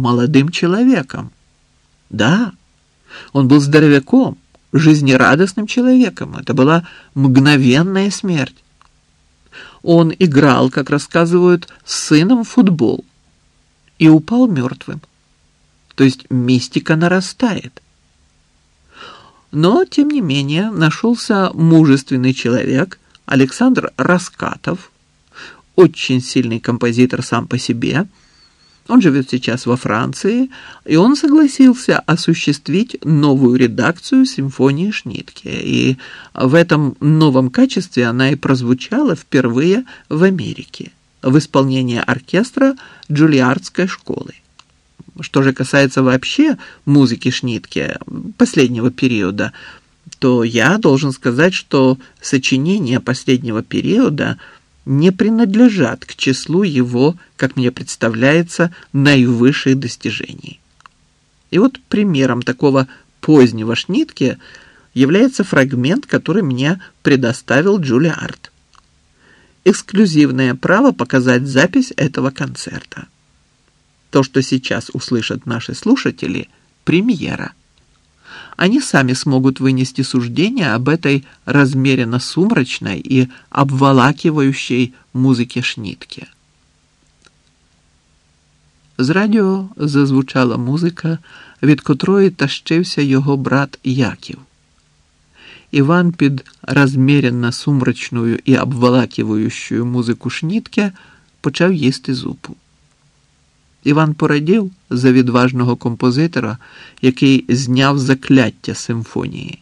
молодым человеком. Да, он был здоровяком, жизнерадостным человеком. Это была мгновенная смерть. Он играл, как рассказывают, с сыном в футбол и упал мертвым. То есть мистика нарастает. Но, тем не менее, нашелся мужественный человек, Александр Раскатов, очень сильный композитор сам по себе. Он живет сейчас во Франции, и он согласился осуществить новую редакцию симфонии Шнитке. И в этом новом качестве она и прозвучала впервые в Америке в исполнении оркестра Джульярдской школы. Что же касается вообще музыки Шнитке последнего периода, то я должен сказать, что сочинения последнего периода не принадлежат к числу его, как мне представляется, наивысших достижений. И вот примером такого позднего Шнитке является фрагмент, который мне предоставил Джулиард. Эксклюзивное право показать запись этого концерта. То, что сейчас услышат наши слушатели – премьера. Они сами смогут вынести суждение об этой размеренно сумрачной и обволакивающей музыке Шнітке. З радіо зазвучала музика, від котрої тащився його брат Яків. Іван під розміренно сумрачною і обволакивающую музику Шнітке почав їсти зупу. Іван порадів за відважного композитора, який зняв закляття симфонії.